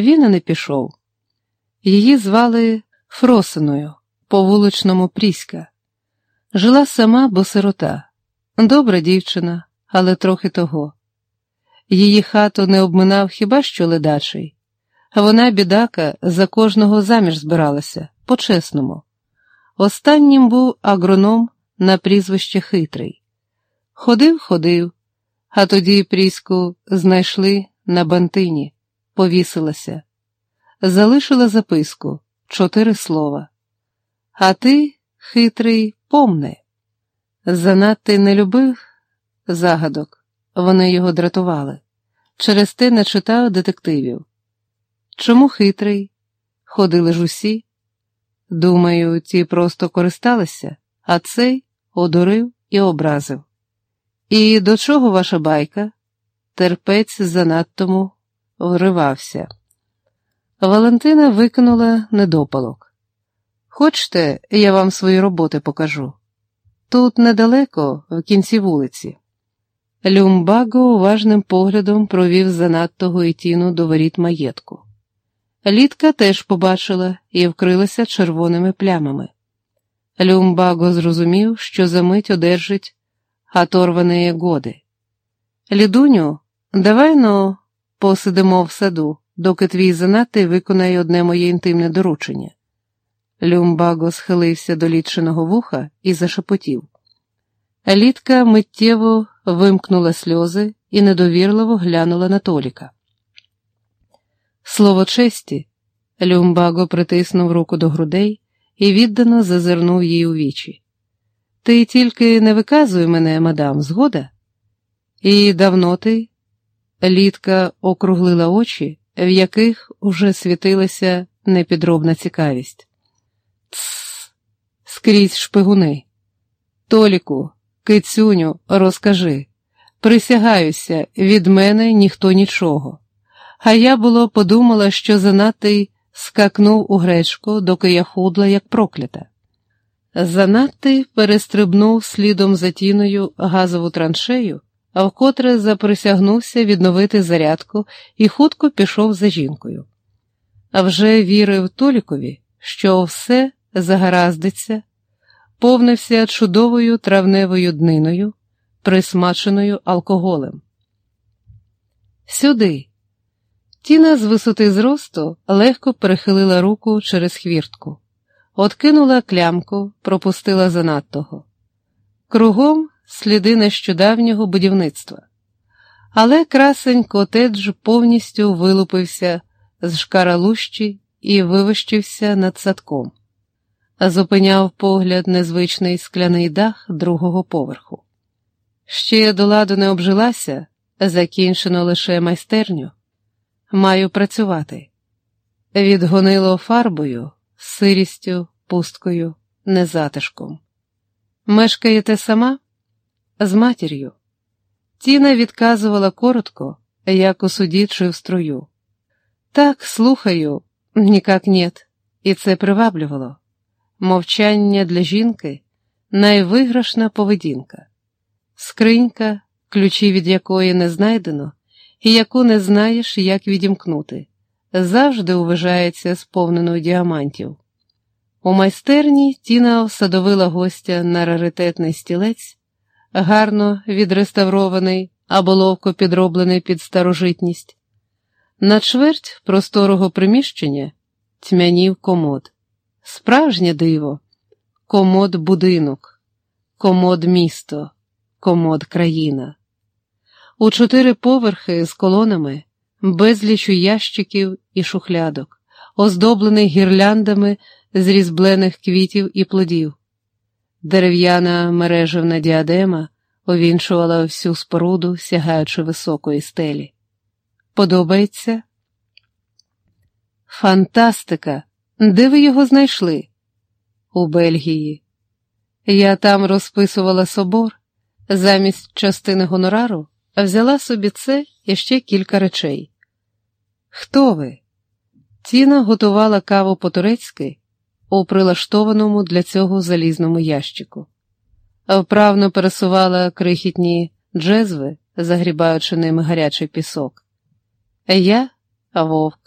він і не пішов. Її звали Фросиною по вуличному Пріська. Жила сама, бо сирота, добра дівчина, але трохи того. Її хату не обминав хіба що ледачий, вона, бідака, за кожного заміж збиралася, по-чесному. Останнім був агроном на прізвище Хитрий. Ходив, ходив, а тоді Пріську знайшли на бантині, повісилася, залишила записку чотири слова. А ти, хитрий, помни. Занадто не любив загадок, вони його дратували. Через те не читав детективів. Чому хитрий? Ходили ж усі. Думаю, ті просто користалися, а цей одурив і образив. І до чого ваша байка? Терпець занадтому вривався. Валентина викинула недопалок. Хочете, я вам свої роботи покажу? Тут недалеко, в кінці вулиці. Люмбаго уважним поглядом провів занадто Гоїтіну до воріт маєтку. Літка теж побачила і вкрилася червоними плямами. Люмбаго зрозумів, що за мить одержить оторваної годи. Лідуню, давай но посидимо в саду, доки твій занадто виконає одне моє інтимне доручення. Люмбаго схилився до літчиного вуха і зашепотів. Літка миттєво вимкнула сльози і недовірливо глянула на Толіка. Слово честі, Люмбаго притиснув руку до грудей і віддано зазирнув їй у вічі. Ти тільки не виказуй мене, мадам, згода? І давно ти? Літка округлила очі, в яких уже світилася непідробна цікавість. Тсс, скрізь шпигуни. Толіку, кицюню, розкажи. Присягаюся, від мене ніхто нічого. А я було подумала, що занадтий скакнув у гречку, доки я худла, як проклята. Занадтий перестрибнув слідом за тіною газову траншею, вкотре заприсягнувся відновити зарядку і хутко пішов за жінкою. А вже вірив Толікові, що все загараздиться, повнився чудовою травневою дниною, присмаченою алкоголем. Сюди. Тіна з висоти зросту легко перехилила руку через хвіртку, откинула клямку, пропустила занадтого. Кругом сліди нещодавнього будівництва. Але красень котедж повністю вилупився з шкаралущі і вивищився над садком, зупиняв погляд незвичний скляний дах другого поверху. Ще до ладу не обжилася, закінчено лише майстерню. Маю працювати. Відгонило фарбою, сирістю, пусткою, незатишком. Мешкаєте сама? З матір'ю. Тіна відказувала коротко, як у суді чи в струю. Так, слухаю, нікак нет, і це приваблювало. Мовчання для жінки найвиграшна поведінка, скринька, ключі від якої не знайдено, і яку не знаєш, як відімкнути, завжди уважається сповненою діамантів. У майстерні Тіна всадовила гостя на раритетний стілець, гарно відреставрований або ловко підроблений під старожитність. На чверть просторого приміщення тьмянів комод. Справжнє диво, комод будинок, комод місто, комод країна. У чотири поверхи з колонами, безлічу ящиків і шухлядок, оздоблених гірляндами з різблених квітів і плодів. Дерев'яна мережевна діадема овінчувала всю споруду, сягаючи високої стелі. Подобається? Фантастика! Де ви його знайшли? У Бельгії. Я там розписувала собор, замість частини гонорару взяла собі це і ще кілька речей. Хто ви? Тіна готувала каву по-турецьки у прилаштованому для цього залізному ящику, вправно пересувала крихітні джезви, загрібаючи ними гарячий пісок. Я вовк.